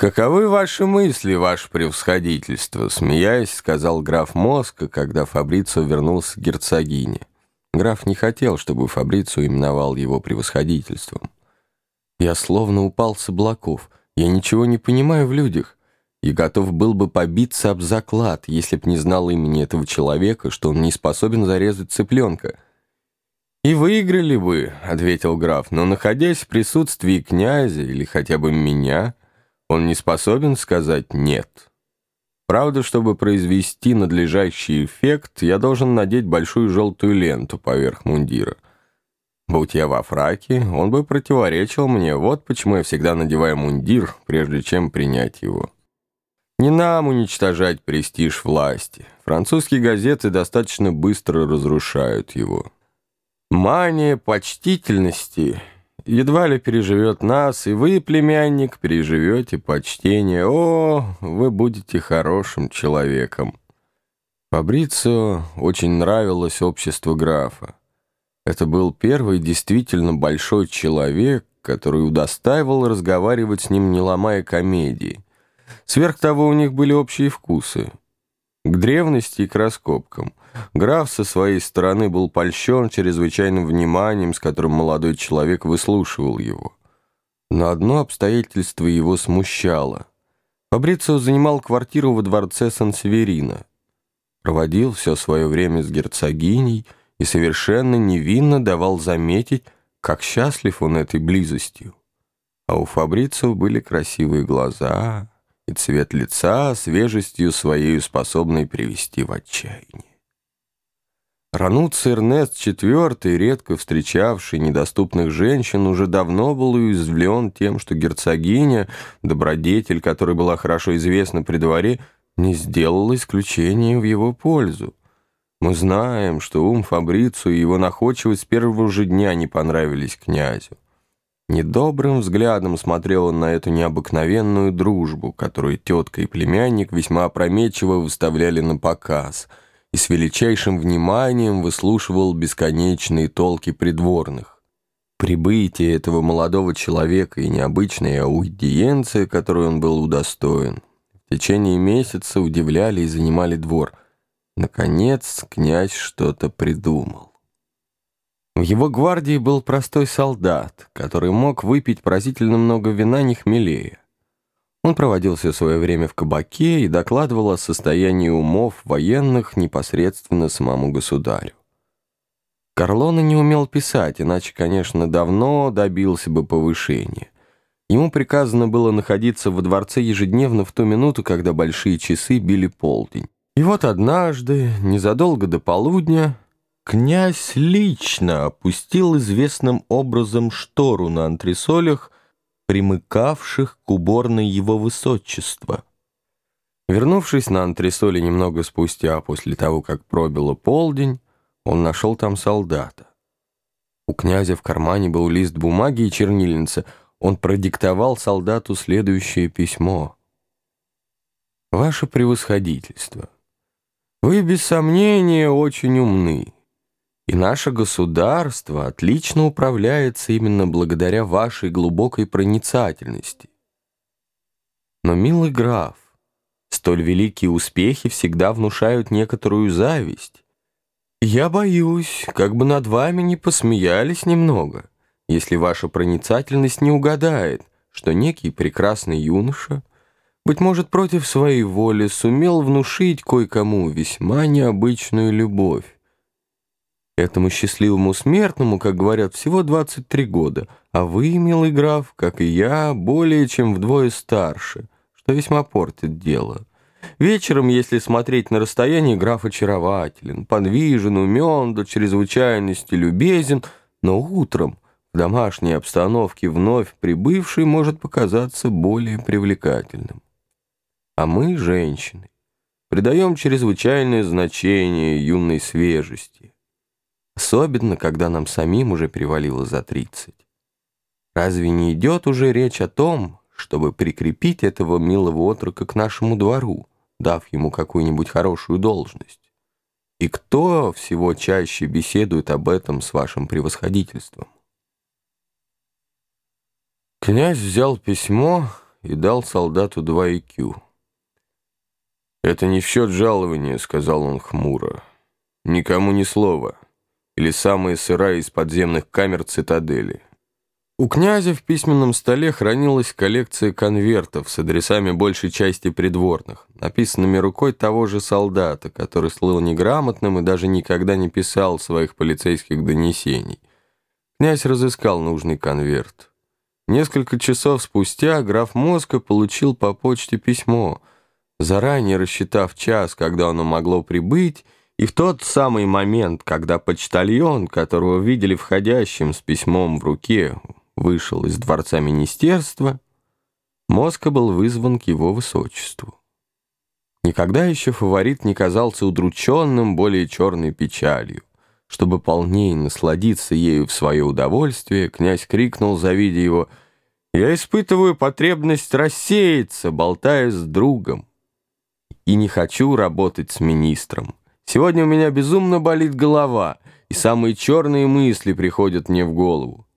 «Каковы ваши мысли, ваше превосходительство?» Смеясь, сказал граф Моска, когда Фабрицио вернулся к герцогине. Граф не хотел, чтобы Фабрицио именовал его превосходительством. «Я словно упал с облаков. Я ничего не понимаю в людях. И готов был бы побиться об заклад, если б не знал имени этого человека, что он не способен зарезать цыпленка». «И выиграли бы», — ответил граф, «но находясь в присутствии князя или хотя бы меня...» Он не способен сказать «нет». Правда, чтобы произвести надлежащий эффект, я должен надеть большую желтую ленту поверх мундира. Будь я во фраке, он бы противоречил мне. Вот почему я всегда надеваю мундир, прежде чем принять его. Не нам уничтожать престиж власти. Французские газеты достаточно быстро разрушают его. Мания почтительности едва ли переживет нас, и вы, племянник, переживете почтение. О, вы будете хорошим человеком. Фабрицио очень нравилось общество графа. Это был первый действительно большой человек, который удостаивал разговаривать с ним, не ломая комедии. Сверх того, у них были общие вкусы. К древности и к раскопкам. Граф со своей стороны был польщен чрезвычайным вниманием, с которым молодой человек выслушивал его. Но одно обстоятельство его смущало. Фабрицио занимал квартиру во дворце Сан-Северино. Проводил все свое время с герцогиней и совершенно невинно давал заметить, как счастлив он этой близостью. А у Фабрицио были красивые глаза и цвет лица, свежестью своей способной привести в отчаяние. Рануций Эрнест IV, редко встречавший недоступных женщин, уже давно был уязвлен тем, что герцогиня, добродетель, которая была хорошо известна при дворе, не сделала исключения в его пользу. Мы знаем, что ум Фабрицу и его находчивость с первого же дня не понравились князю. Недобрым взглядом смотрел он на эту необыкновенную дружбу, которую тетка и племянник весьма опрометчиво выставляли на показ — и с величайшим вниманием выслушивал бесконечные толки придворных. Прибытие этого молодого человека и необычная аудиенция, которой он был удостоен, в течение месяца удивляли и занимали двор. Наконец князь что-то придумал. В его гвардии был простой солдат, который мог выпить поразительно много вина не хмелее. Он проводил все свое время в кабаке и докладывал о состоянии умов военных непосредственно самому государю. Карлона не умел писать, иначе, конечно, давно добился бы повышения. Ему приказано было находиться во дворце ежедневно в ту минуту, когда большие часы били полдень. И вот однажды, незадолго до полудня, князь лично опустил известным образом штору на антресолях, примыкавших к уборной его высочества. Вернувшись на антресоли немного спустя, после того, как пробило полдень, он нашел там солдата. У князя в кармане был лист бумаги и чернильница. Он продиктовал солдату следующее письмо. «Ваше превосходительство, вы без сомнения очень умны. И наше государство отлично управляется именно благодаря вашей глубокой проницательности. Но, милый граф, столь великие успехи всегда внушают некоторую зависть. Я боюсь, как бы над вами не посмеялись немного, если ваша проницательность не угадает, что некий прекрасный юноша, быть может, против своей воли сумел внушить кое-кому весьма необычную любовь. Этому счастливому смертному, как говорят, всего 23 года, а вы, милый граф, как и я, более чем вдвое старше, что весьма портит дело. Вечером, если смотреть на расстояние, граф очарователен, подвижен, умен, до чрезвычайности любезен, но утром в домашней обстановке вновь прибывший может показаться более привлекательным. А мы, женщины, придаем чрезвычайное значение юной свежести особенно когда нам самим уже перевалило за 30. Разве не идет уже речь о том, чтобы прикрепить этого милого отрока к нашему двору, дав ему какую-нибудь хорошую должность? И кто всего чаще беседует об этом с вашим превосходительством? Князь взял письмо и дал солдату два икю. «Это не в счет жалования», — сказал он хмуро. «Никому ни слова. Или самые сырая из подземных камер цитадели». У князя в письменном столе хранилась коллекция конвертов с адресами большей части придворных, написанными рукой того же солдата, который слыл неграмотным и даже никогда не писал своих полицейских донесений. Князь разыскал нужный конверт. Несколько часов спустя граф Моска получил по почте письмо, заранее рассчитав час, когда оно могло прибыть, и в тот самый момент, когда почтальон, которого видели входящим с письмом в руке, вышел из дворца министерства, Моска был вызван к его высочеству. Никогда еще фаворит не казался удрученным более черной печалью. Чтобы полнее насладиться ею в свое удовольствие, князь крикнул, завидя его, «Я испытываю потребность рассеяться, болтая с другом, и не хочу работать с министром. Сегодня у меня безумно болит голова, и самые черные мысли приходят мне в голову.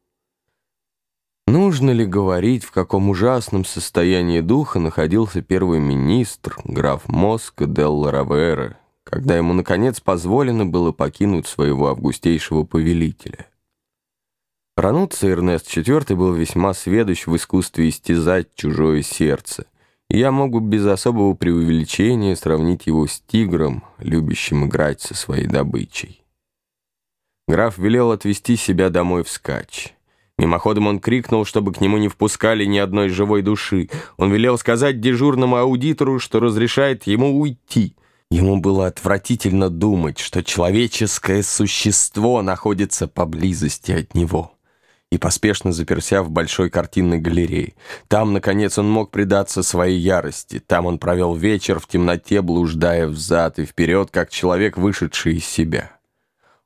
Нужно ли говорить, в каком ужасном состоянии духа находился первый министр, граф Моско Делла Равера, когда ему, наконец, позволено было покинуть своего августейшего повелителя? Рануций Эрнест IV был весьма сведущ в искусстве истязать чужое сердце, я могу без особого преувеличения сравнить его с тигром, любящим играть со своей добычей. Граф велел отвести себя домой вскачь. Мимоходом он крикнул, чтобы к нему не впускали ни одной живой души. Он велел сказать дежурному аудитору, что разрешает ему уйти. Ему было отвратительно думать, что человеческое существо находится поблизости от него. И поспешно заперся в большой картинной галерее. Там, наконец, он мог предаться своей ярости. Там он провел вечер в темноте, блуждая взад и вперед, как человек, вышедший из себя.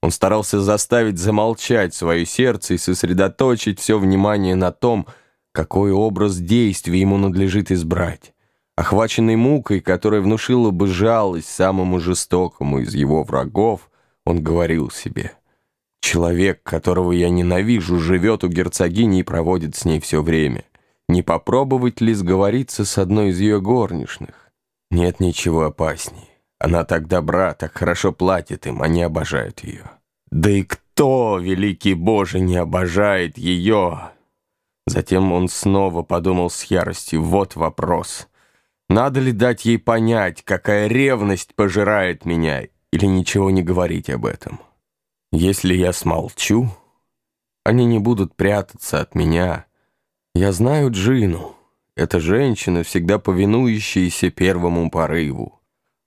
Он старался заставить замолчать свое сердце и сосредоточить все внимание на том, какой образ действий ему надлежит избрать. Охваченный мукой, которая внушила бы жалость самому жестокому из его врагов, он говорил себе, «Человек, которого я ненавижу, живет у герцогини и проводит с ней все время. Не попробовать ли сговориться с одной из ее горничных? Нет ничего опаснее. Она так добра, так хорошо платит им, они обожают ее. Да и кто, великий Боже, не обожает ее? Затем он снова подумал с яростью, вот вопрос. Надо ли дать ей понять, какая ревность пожирает меня, или ничего не говорить об этом? Если я смолчу, они не будут прятаться от меня. Я знаю Джину. Это женщина, всегда повинующаяся первому порыву.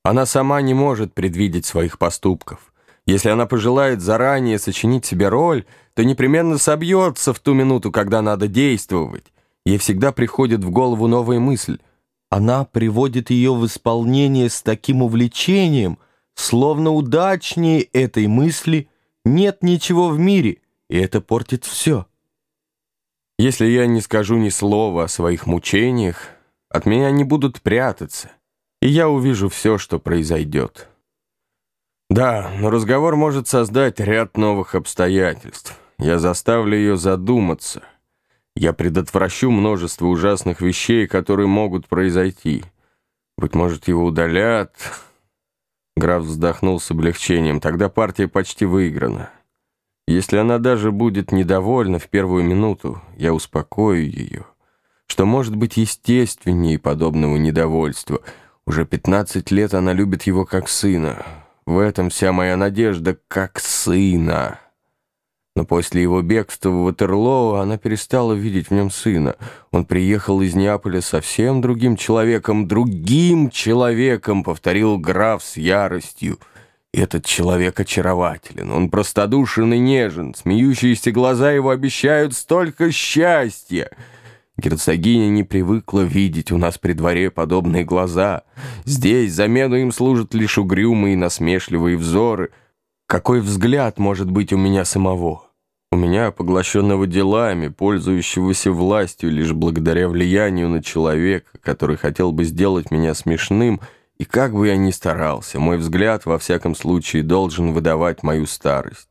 Она сама не может предвидеть своих поступков. Если она пожелает заранее сочинить себе роль, то непременно собьется в ту минуту, когда надо действовать. Ей всегда приходит в голову новая мысль. Она приводит ее в исполнение с таким увлечением, словно удачнее этой мысли нет ничего в мире, и это портит все. Если я не скажу ни слова о своих мучениях, от меня не будут прятаться и я увижу все, что произойдет. Да, но разговор может создать ряд новых обстоятельств. Я заставлю ее задуматься. Я предотвращу множество ужасных вещей, которые могут произойти. Быть может, его удалят... Граф вздохнул с облегчением. Тогда партия почти выиграна. Если она даже будет недовольна в первую минуту, я успокою ее. Что может быть естественнее подобного недовольства — уже 15 лет она любит его как сына. В этом вся моя надежда, как сына. Но после его бегства в Ватерлоу она перестала видеть в нем сына. Он приехал из Неаполя совсем другим человеком, другим человеком, повторил граф с яростью. Этот человек очарователен, он простодушен и нежен, смеющиеся глаза его обещают столько счастья. Герцогиня не привыкла видеть у нас при дворе подобные глаза. Здесь замену им служат лишь угрюмые насмешливые взоры. Какой взгляд может быть у меня самого? Меня, поглощенного делами, пользующегося властью лишь благодаря влиянию на человека, который хотел бы сделать меня смешным, и как бы я ни старался, мой взгляд, во всяком случае, должен выдавать мою старость.